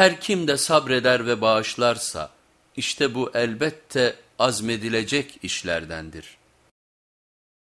Her kim de sabreder ve bağışlarsa işte bu elbette azmedilecek işlerdendir.